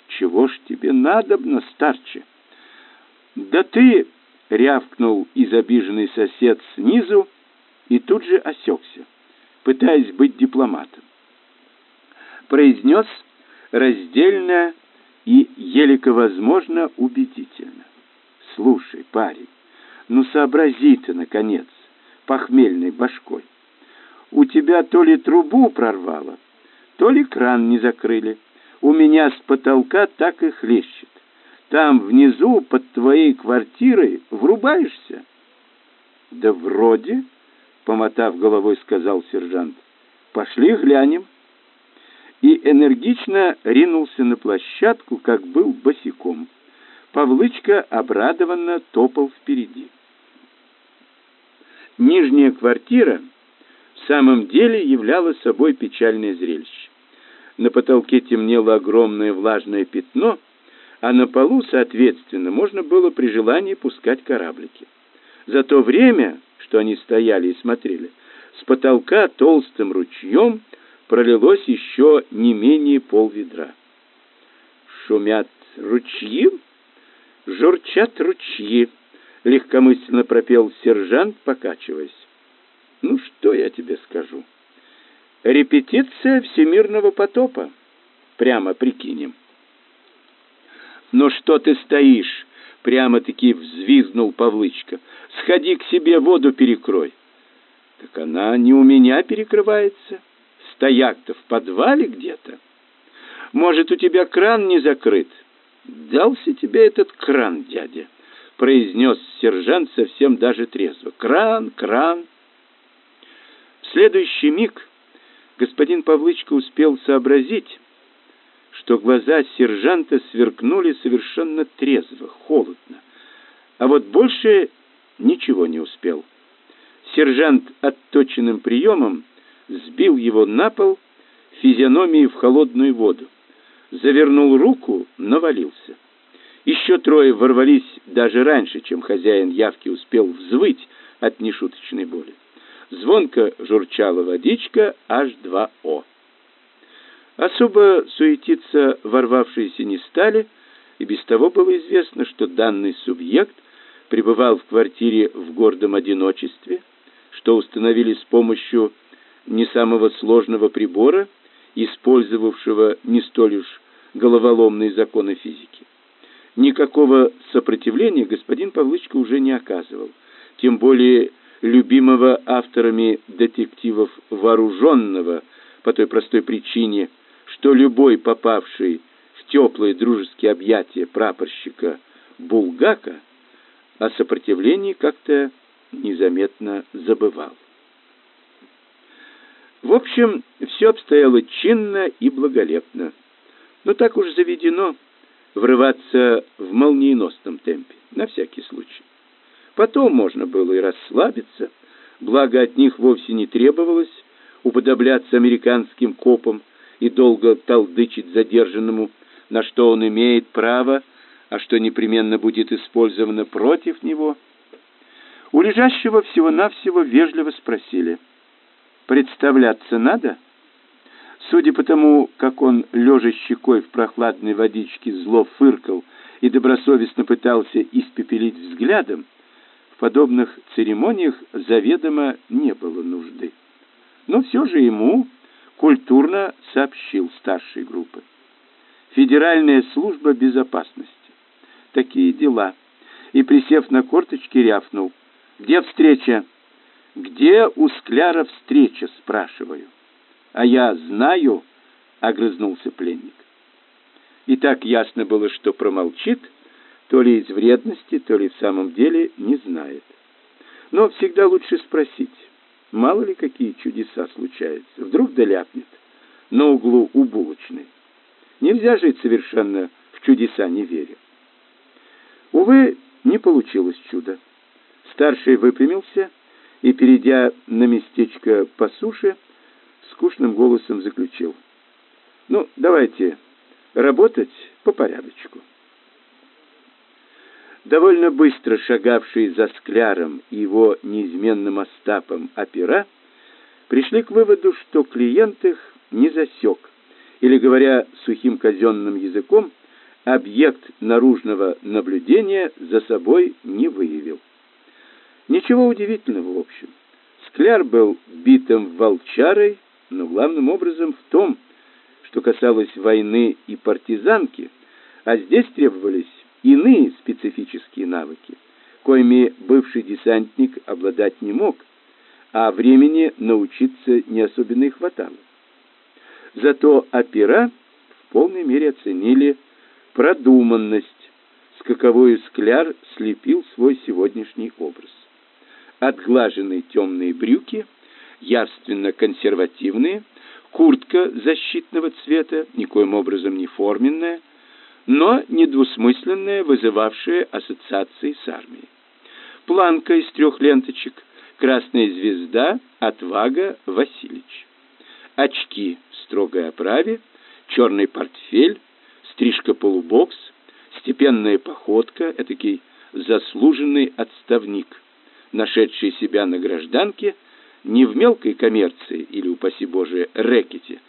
Speaker 1: Чего ж тебе надобно, старче? Да ты, рявкнул изобиженный сосед снизу и тут же осекся, пытаясь быть дипломатом. Произнес раздельно и елико возможно убедительно. Слушай, парень, ну сообрази ты, наконец, похмельной башкой. У тебя то ли трубу прорвало, то ли кран не закрыли у меня с потолка так и хлещет. Там внизу под твоей квартирой врубаешься? Да вроде, помотав головой, сказал сержант. Пошли глянем. И энергично ринулся на площадку, как был босиком. Павлычка обрадованно топал впереди. Нижняя квартира в самом деле являла собой печальное зрелище на потолке темнело огромное влажное пятно, а на полу, соответственно, можно было при желании пускать кораблики. За то время, что они стояли и смотрели, с потолка толстым ручьем пролилось еще не менее полведра. Шумят ручьи, журчат ручьи, легкомысленно пропел сержант, покачиваясь. Ну что я тебе скажу? Репетиция всемирного потопа. Прямо прикинем. Но что ты стоишь? Прямо-таки взвизгнул Павлычка. Сходи к себе, воду перекрой. Так она не у меня перекрывается. Стояк-то в подвале где-то. Может, у тебя кран не закрыт? Дался тебе этот кран, дядя, произнес сержант совсем даже трезво. Кран, кран. В следующий миг господин Павлычка успел сообразить, что глаза сержанта сверкнули совершенно трезво, холодно. А вот больше ничего не успел. Сержант отточенным приемом сбил его на пол, физиономией в холодную воду. Завернул руку, навалился. Еще трое ворвались даже раньше, чем хозяин явки успел взвыть от нешуточной боли. Звонко журчала водичка H2O. Особо суетиться ворвавшиеся не стали, и без того было известно, что данный субъект пребывал в квартире в гордом одиночестве, что установили с помощью не самого сложного прибора, использовавшего не столь уж головоломные законы физики. Никакого сопротивления господин Павлычка уже не оказывал, тем более любимого авторами детективов вооруженного по той простой причине, что любой попавший в теплые дружеские объятия прапорщика Булгака о сопротивлении как-то незаметно забывал. В общем, все обстояло чинно и благолепно. Но так уж заведено врываться в молниеносном темпе, на всякий случай. Потом можно было и расслабиться, благо от них вовсе не требовалось уподобляться американским копам и долго толдычить задержанному, на что он имеет право, а что непременно будет использовано против него. У лежащего всего-навсего вежливо спросили — Представляться надо? Судя по тому, как он, лежа щекой в прохладной водичке, зло фыркал и добросовестно пытался испепелить взглядом, в подобных церемониях заведомо не было нужды. Но все же ему культурно сообщил старший группы. Федеральная служба безопасности. Такие дела. И, присев на корточки, рявкнул. «Где встреча?» Где у Скляра встреча, спрашиваю. А я знаю, огрызнулся пленник. И так ясно было, что промолчит, то ли из вредности, то ли в самом деле не знает. Но всегда лучше спросить. Мало ли какие чудеса случаются. Вдруг доляпнет на углу у булочной. Нельзя жить совершенно в чудеса не веря. Увы, не получилось чудо. Старший выпрямился и, перейдя на местечко по суше, скучным голосом заключил. «Ну, давайте работать по порядочку». Довольно быстро шагавшие за Скляром и его неизменным Остапом опера пришли к выводу, что клиент их не засек, или, говоря сухим казенным языком, объект наружного наблюдения за собой не выявил. Ничего удивительного, в общем. Скляр был битым волчарой, но главным образом в том, что касалось войны и партизанки, а здесь требовались иные специфические навыки, коими бывший десантник обладать не мог, а времени научиться не особенно и хватало. Зато опера в полной мере оценили продуманность, с каковой Скляр слепил свой сегодняшний образ отглаженные темные брюки, явственно консервативные, куртка защитного цвета, никоим образом не форменная, но недвусмысленная, вызывавшая ассоциации с армией. Планка из трех ленточек, красная звезда, отвага, Васильевич. Очки в строгой оправе, черный портфель, стрижка-полубокс, степенная походка, этакий заслуженный отставник – нашедший себя на гражданке не в мелкой коммерции или, упаси Боже, рэкете,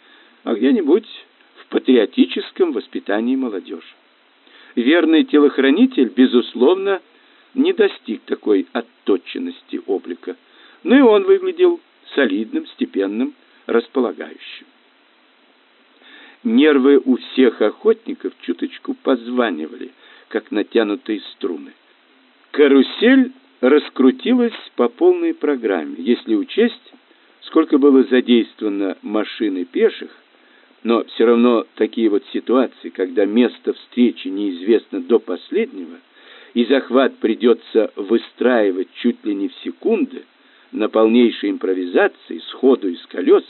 Speaker 1: а где-нибудь в патриотическом воспитании молодежи. Верный телохранитель, безусловно, не достиг такой отточенности облика, но и он выглядел солидным, степенным, располагающим. Нервы у всех охотников чуточку позванивали, как натянутые струны. Карусель раскрутилась по полной программе, если учесть, сколько было задействовано машин и пеших, но все равно такие вот ситуации, когда место встречи неизвестно до последнего, и захват придется выстраивать чуть ли не в секунды, на полнейшей импровизации, сходу из колес,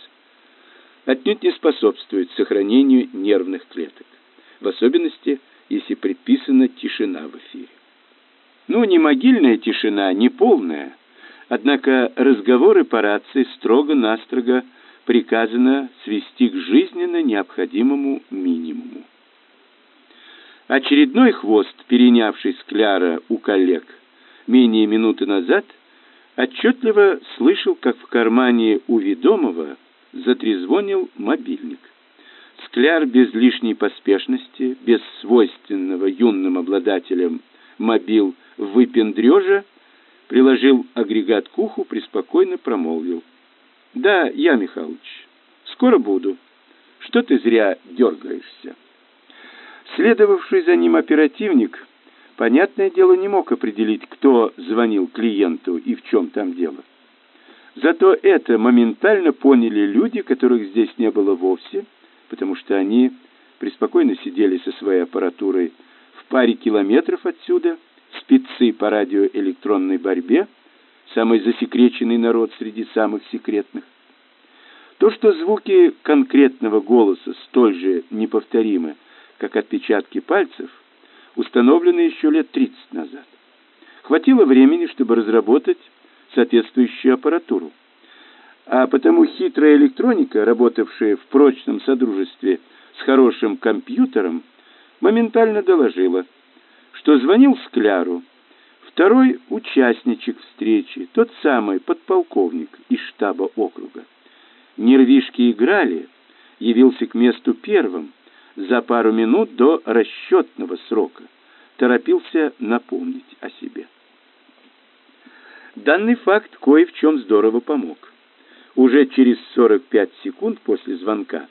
Speaker 1: отнюдь не способствует сохранению нервных клеток, в особенности, если предписана тишина в эфире. Ну, не могильная тишина, не полная. Однако разговоры по рации строго-настрого приказано свести к жизненно необходимому минимуму. Очередной хвост, перенявший Скляра у коллег, менее минуты назад Отчетливо слышал, как в кармане у ведомого затрезвонил мобильник. Скляр без лишней поспешности, без свойственного юным обладателям мобил выпендрежа, приложил агрегат к уху, преспокойно промолвил. «Да, я, Михалыч, скоро буду. Что ты зря дергаешься?» Следовавший за ним оперативник, понятное дело, не мог определить, кто звонил клиенту и в чем там дело. Зато это моментально поняли люди, которых здесь не было вовсе, потому что они преспокойно сидели со своей аппаратурой в паре километров отсюда, спецы по радиоэлектронной борьбе, самый засекреченный народ среди самых секретных. То, что звуки конкретного голоса столь же неповторимы, как отпечатки пальцев, установлены еще лет 30 назад. Хватило времени, чтобы разработать соответствующую аппаратуру. А потому хитрая электроника, работавшая в прочном содружестве с хорошим компьютером, моментально доложила, что звонил Скляру второй участничек встречи, тот самый подполковник из штаба округа. Нервишки играли, явился к месту первым, за пару минут до расчетного срока, торопился напомнить о себе. Данный факт кое в чем здорово помог. Уже через 45 секунд после звонка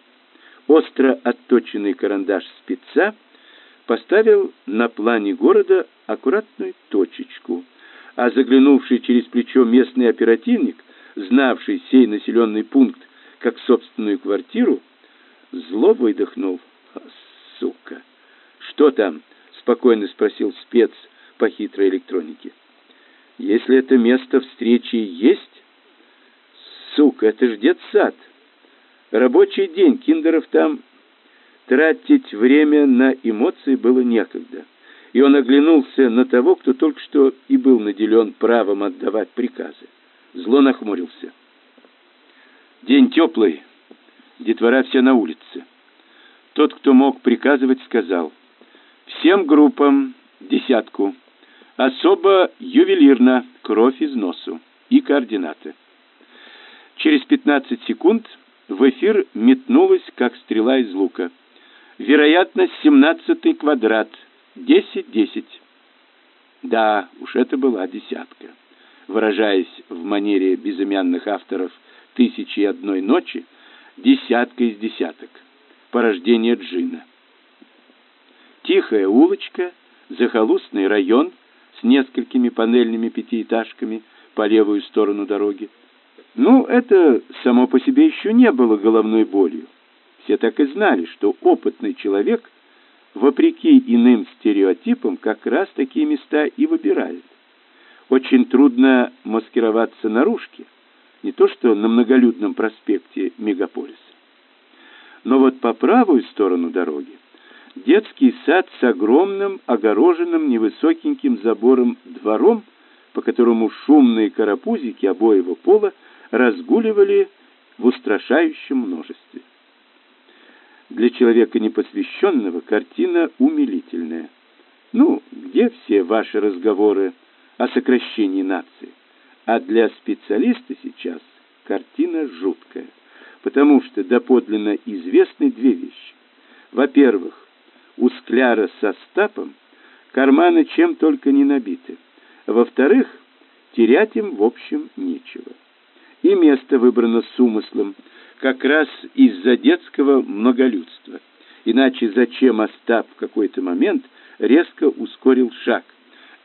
Speaker 1: остро отточенный карандаш спеца поставил на плане города аккуратную точечку, а заглянувший через плечо местный оперативник, знавший сей населенный пункт как собственную квартиру, зло выдохнул. «Сука!» «Что там?» — спокойно спросил спец по хитрой электронике. Если это место встречи есть, сука, это ж детсад. Рабочий день, Киндеров там тратить время на эмоции было некогда. И он оглянулся на того, кто только что и был наделен правом отдавать приказы. Зло нахмурился. День теплый, детвора все на улице. Тот, кто мог приказывать, сказал, «Всем группам десятку». Особо ювелирно, кровь из носу и координаты. Через 15 секунд в эфир метнулась, как стрела из лука. Вероятность 17 квадрат, 10-10. Да, уж это была десятка. Выражаясь в манере безымянных авторов «Тысячи и одной ночи», десятка из десяток. Порождение джина. Тихая улочка, захолустный район — с несколькими панельными пятиэтажками по левую сторону дороги. Ну, это само по себе еще не было головной болью. Все так и знали, что опытный человек, вопреки иным стереотипам, как раз такие места и выбирает. Очень трудно маскироваться наружки, не то что на многолюдном проспекте мегаполиса. Но вот по правую сторону дороги детский сад с огромным огороженным невысокеньким забором двором, по которому шумные карапузики обоего пола разгуливали в устрашающем множестве. Для человека непосвященного картина умилительная. Ну, где все ваши разговоры о сокращении нации? А для специалиста сейчас картина жуткая, потому что доподлинно известны две вещи. Во-первых, у скляра со стапом карманы чем только не набиты. Во-вторых, терять им, в общем, нечего. И место выбрано с умыслом, как раз из-за детского многолюдства. Иначе зачем Остап в какой-то момент резко ускорил шаг,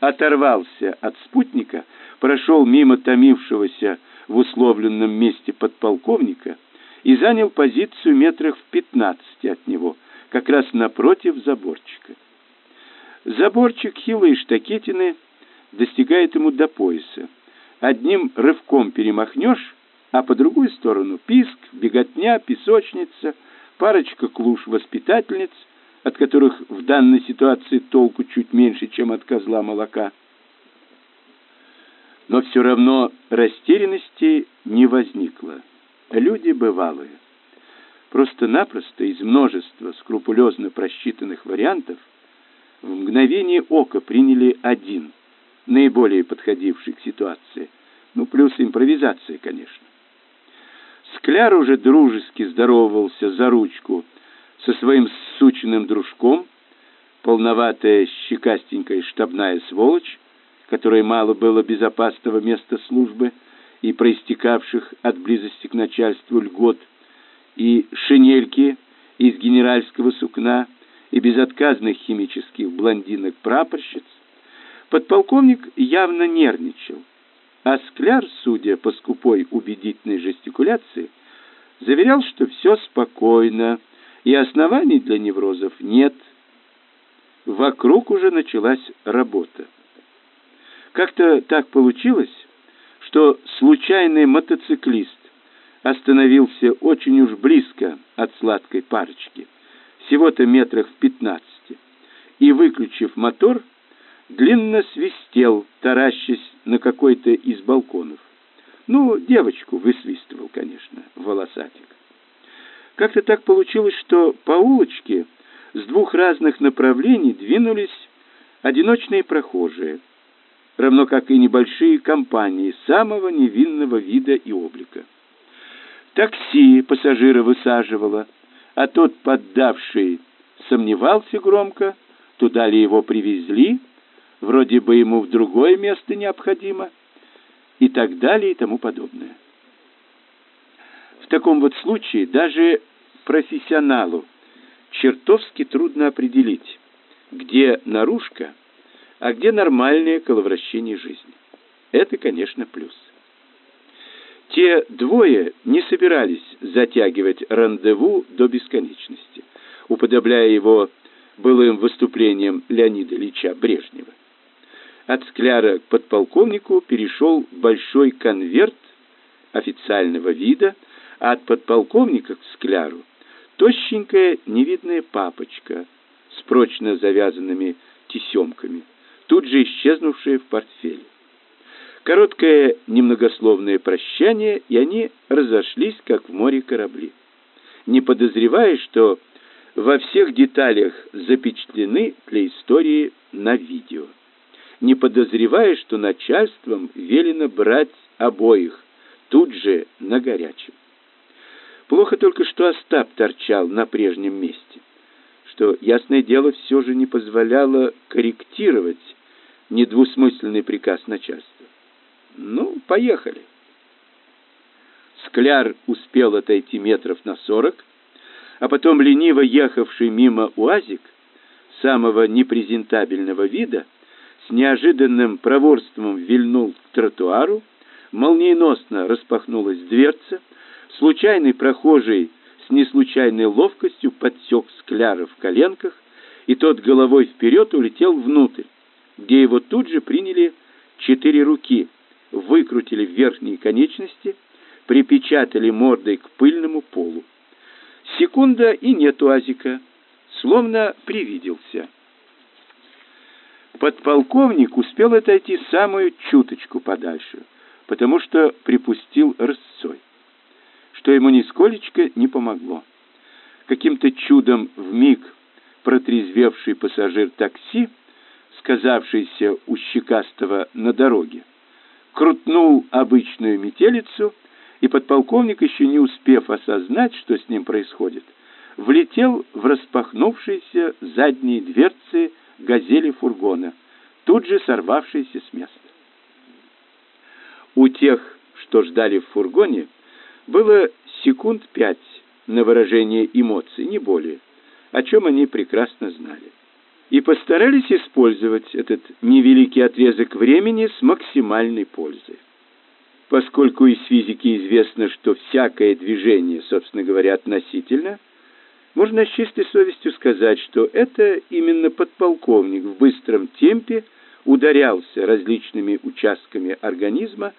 Speaker 1: оторвался от спутника, прошел мимо томившегося в условленном месте подполковника и занял позицию метрах в пятнадцати от него – как раз напротив заборчика. Заборчик хилой штакетины достигает ему до пояса. Одним рывком перемахнешь, а по другую сторону писк, беготня, песочница, парочка клуш воспитательниц, от которых в данной ситуации толку чуть меньше, чем от козла молока. Но все равно растерянности не возникло. Люди бывалые. Просто-напросто из множества скрупулезно просчитанных вариантов в мгновение ока приняли один, наиболее подходивший к ситуации, Ну, плюс импровизация, конечно. Скляр уже дружески здоровался за ручку со своим сученным дружком, полноватая щекастенькая штабная сволочь, которой мало было безопасного места службы и проистекавших от близости к начальству льгот, и шинельки из генеральского сукна, и безотказных химических блондинок-прапорщиц, подполковник явно нервничал, а Скляр, судя по скупой убедительной жестикуляции, заверял, что все спокойно и оснований для неврозов нет. Вокруг уже началась работа. Как-то так получилось, что случайный мотоциклист остановился очень уж близко от сладкой парочки, всего-то метрах в пятнадцати, и, выключив мотор, длинно свистел, таращась на какой-то из балконов. Ну, девочку высвистывал, конечно, волосатик. Как-то так получилось, что по улочке с двух разных направлений двинулись одиночные прохожие, равно как и небольшие компании самого невинного вида и облика. Такси пассажира высаживало, а тот, поддавший, сомневался громко, туда ли его привезли, вроде бы ему в другое место необходимо, и так далее и тому подобное. В таком вот случае даже профессионалу чертовски трудно определить, где наружка, а где нормальное коловращение жизни. Это, конечно, плюс. Те двое не собирались затягивать рандеву до бесконечности, уподобляя его былым выступлением Леонида Ильича Брежнева. От скляра к подполковнику перешел большой конверт официального вида, а от подполковника к скляру тощенькая невидная папочка с прочно завязанными тесемками, тут же исчезнувшая в портфеле. Короткое немногословное прощание, и они разошлись, как в море корабли, не подозревая, что во всех деталях запечатлены для истории на видео, не подозревая, что начальством велено брать обоих тут же на горячем. Плохо только, что Остап торчал на прежнем месте, что, ясное дело, все же не позволяло корректировать недвусмысленный приказ начальства. Ну, поехали. Скляр успел отойти метров на сорок, а потом лениво ехавший мимо УАЗик самого непрезентабельного вида с неожиданным проворством вильнул к тротуару, молниеносно распахнулась дверца, случайный прохожий с неслучайной ловкостью подсек скляра в коленках, и тот головой вперед улетел внутрь, где его тут же приняли четыре руки, выкрутили верхние конечности, припечатали мордой к пыльному полу. Секунда и нет Азика, словно привиделся. Подполковник успел отойти самую чуточку подальше, потому что припустил рысцой, что ему нисколечко не помогло. Каким-то чудом в миг протрезвевший пассажир такси, сказавшийся у щекастого на дороге, крутнул обычную метелицу, и подполковник, еще не успев осознать, что с ним происходит, влетел в распахнувшиеся задние дверцы газели фургона, тут же сорвавшиеся с места. У тех, что ждали в фургоне, было секунд пять на выражение эмоций, не более, о чем они прекрасно знали. И постарались использовать этот невеликий отрезок времени с максимальной пользой. Поскольку из физики известно, что всякое движение, собственно говоря, относительно – можно с чистой совестью сказать, что это именно подполковник в быстром темпе ударялся различными участками организма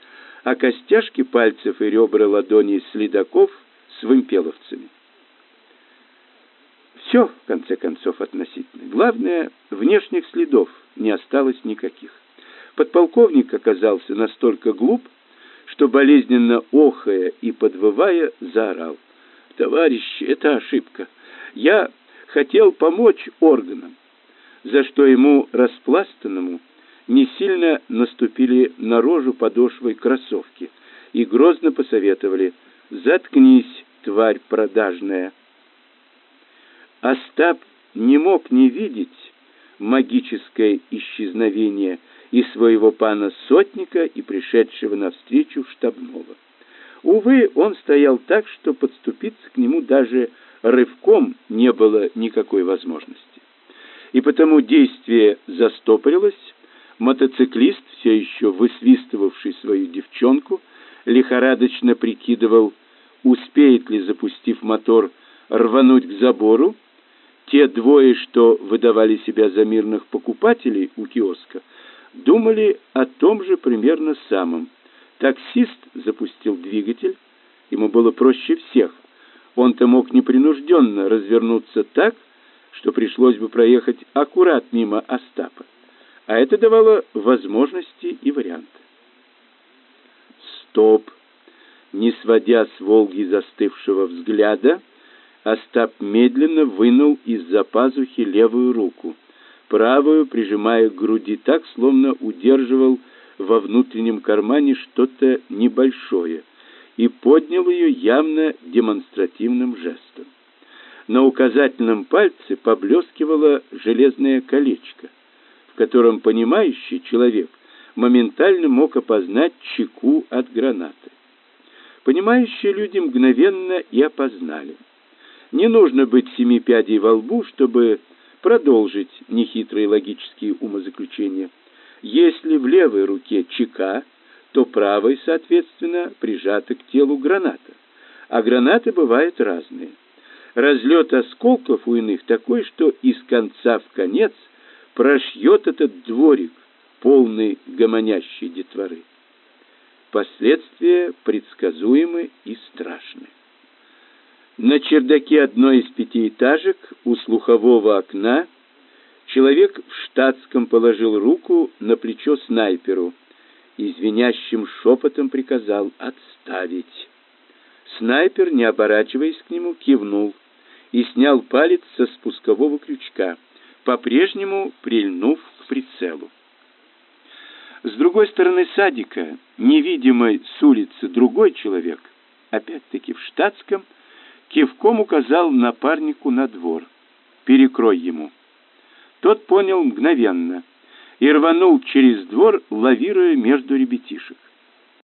Speaker 1: о костяшки пальцев и ребра ладоней следаков с вымпеловцами. Все, в конце концов, относительно. Главное, внешних следов не осталось никаких. Подполковник оказался настолько глуп, что болезненно охая и подвывая заорал. «Товарищи, это ошибка. Я хотел помочь органам, за что ему распластанному не сильно наступили на рожу подошвой кроссовки и грозно посоветовали «Заткнись, тварь продажная!» Остап не мог не видеть магическое исчезновение и своего пана Сотника, и пришедшего навстречу штабного. Увы, он стоял так, что подступиться к нему даже рывком не было никакой возможности. И потому действие застопорилось, мотоциклист, все еще высвистывавший свою девчонку, лихорадочно прикидывал, успеет ли, запустив мотор, рвануть к забору, те двое, что выдавали себя за мирных покупателей у киоска, думали о том же примерно самом. Таксист запустил двигатель, ему было проще всех. Он-то мог непринужденно развернуться так, что пришлось бы проехать аккурат мимо Остапа. А это давало возможности и варианты. Стоп! Не сводя с Волги застывшего взгляда, Остап медленно вынул из-за пазухи левую руку, правую прижимая к груди так, словно удерживал во внутреннем кармане что-то небольшое, и поднял ее явно демонстративным жестом. На указательном пальце поблескивало железное колечко, в котором понимающий человек моментально мог опознать чеку от гранаты. Понимающие люди мгновенно и опознали – не нужно быть семи пядей во лбу, чтобы продолжить нехитрые логические умозаключения. Если в левой руке чека, то правой, соответственно, прижата к телу граната. А гранаты бывают разные. Разлет осколков у иных такой, что из конца в конец прошьет этот дворик, полный гомонящей детворы. Последствия предсказуемы и страшны. На чердаке одной из пятиэтажек у слухового окна человек в штатском положил руку на плечо снайперу и звенящим шепотом приказал отставить. Снайпер, не оборачиваясь к нему, кивнул и снял палец со спускового крючка, по-прежнему прильнув к прицелу. С другой стороны садика, невидимый с улицы другой человек, опять-таки в штатском, кивком указал напарнику на двор. «Перекрой ему». Тот понял мгновенно и рванул через двор, лавируя между ребятишек.